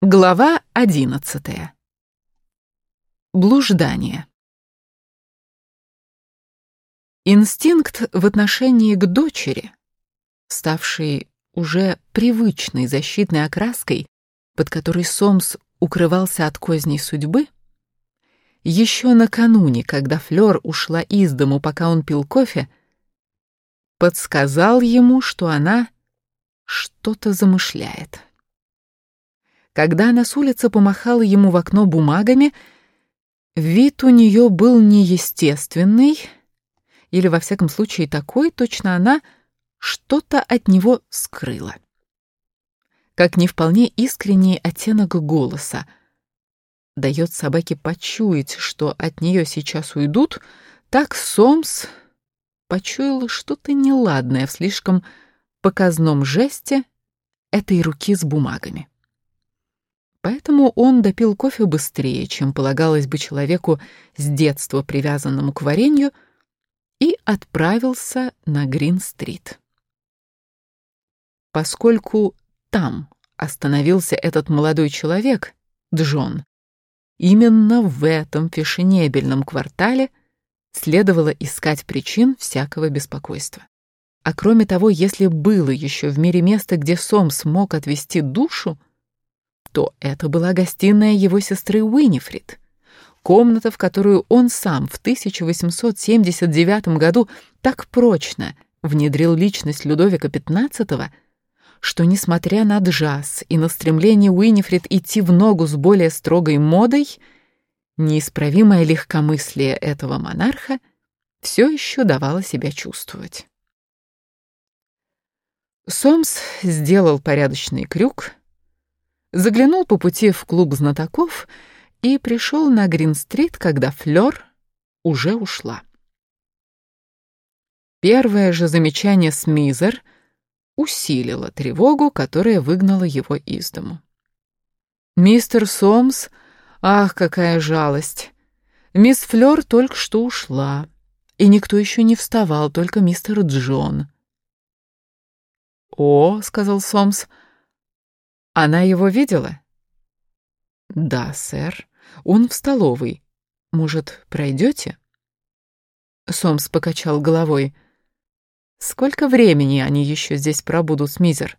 Глава одиннадцатая. Блуждание. Инстинкт в отношении к дочери, ставший уже привычной защитной окраской, под которой Сомс укрывался от козней судьбы, еще накануне, когда Флёр ушла из дому, пока он пил кофе, подсказал ему, что она что-то замышляет. Когда она с улицы помахала ему в окно бумагами, вид у нее был неестественный, или, во всяком случае, такой, точно она что-то от него скрыла. Как не вполне искренний оттенок голоса дает собаке почуять, что от нее сейчас уйдут, так Сомс почуял что-то неладное в слишком показном жесте этой руки с бумагами. Поэтому он допил кофе быстрее, чем полагалось бы человеку с детства привязанному к варенью, и отправился на Грин-стрит. Поскольку там остановился этот молодой человек, Джон, именно в этом фешенебельном квартале следовало искать причин всякого беспокойства. А кроме того, если было еще в мире место, где Сом смог отвести душу, то это была гостиная его сестры Уинифрид, комната, в которую он сам в 1879 году так прочно внедрил личность Людовика XV, что, несмотря на джаз и на стремление Уинифрид идти в ногу с более строгой модой, неисправимое легкомыслие этого монарха все еще давало себя чувствовать. Сомс сделал порядочный крюк, заглянул по пути в клуб знатоков и пришел на Грин-стрит, когда Флёр уже ушла. Первое же замечание Смизер усилило тревогу, которая выгнала его из дому. «Мистер Сомс, ах, какая жалость! Мисс Флёр только что ушла, и никто еще не вставал, только мистер Джон». «О», — сказал Сомс, — она его видела? Да, сэр. Он в столовой. Может, пройдете? Сомс покачал головой. Сколько времени они еще здесь пробудут, Смизер?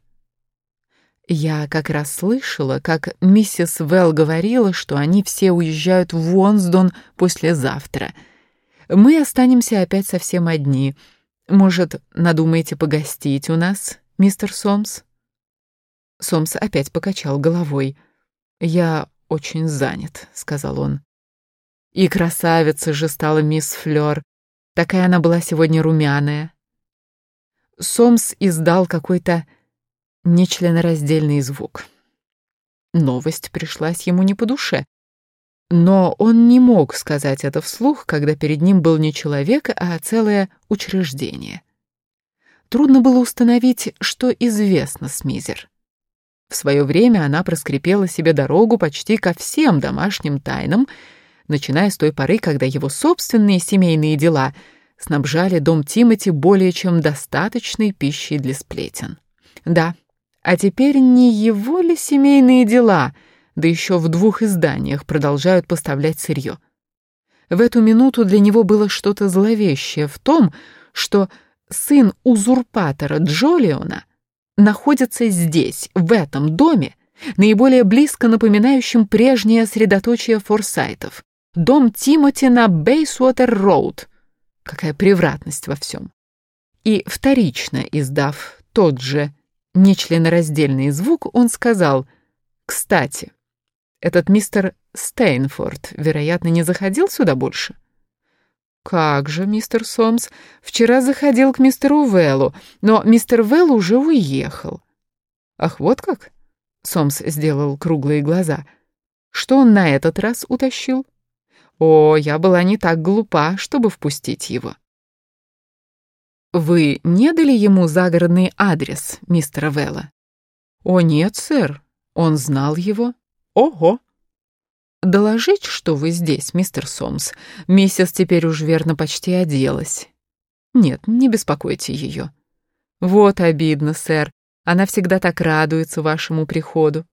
Я как раз слышала, как миссис Велл говорила, что они все уезжают в Уонсдон послезавтра. Мы останемся опять совсем одни. Может, надумаете погостить у нас, мистер Сомс? Сомс опять покачал головой. «Я очень занят», — сказал он. И красавица же стала мисс Флёр. Такая она была сегодня румяная. Сомс издал какой-то нечленораздельный звук. Новость пришлась ему не по душе. Но он не мог сказать это вслух, когда перед ним был не человек, а целое учреждение. Трудно было установить, что известно Смизер. В свое время она проскрипела себе дорогу почти ко всем домашним тайнам, начиная с той поры, когда его собственные семейные дела снабжали дом Тимати более чем достаточной пищей для сплетен. Да, а теперь не его ли семейные дела, да еще в двух изданиях продолжают поставлять сырье? В эту минуту для него было что-то зловещее в том, что сын узурпатора Джолиона находится здесь, в этом доме, наиболее близко напоминающем прежнее средоточие форсайтов. Дом Тимоти на Бейсуотер-Роуд. Какая превратность во всем. И вторично издав тот же нечленораздельный звук, он сказал «Кстати, этот мистер Стейнфорд, вероятно, не заходил сюда больше?» «Как же, мистер Сомс, вчера заходил к мистеру Вэллу, но мистер Вэлл уже уехал». «Ах, вот как?» — Сомс сделал круглые глаза. «Что он на этот раз утащил?» «О, я была не так глупа, чтобы впустить его». «Вы не дали ему загородный адрес мистера Вэлла?» «О, нет, сэр, он знал его». «Ого!» «Доложить, что вы здесь, мистер Сомс. Миссис теперь уж верно почти оделась». «Нет, не беспокойте ее». «Вот обидно, сэр. Она всегда так радуется вашему приходу».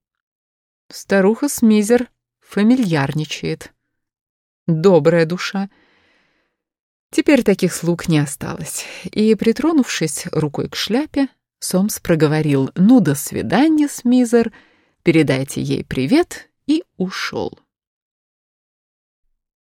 Старуха Смизер фамильярничает. Добрая душа. Теперь таких слуг не осталось. И, притронувшись рукой к шляпе, Сомс проговорил «Ну, до свидания, Смизер, передайте ей привет» и ушел.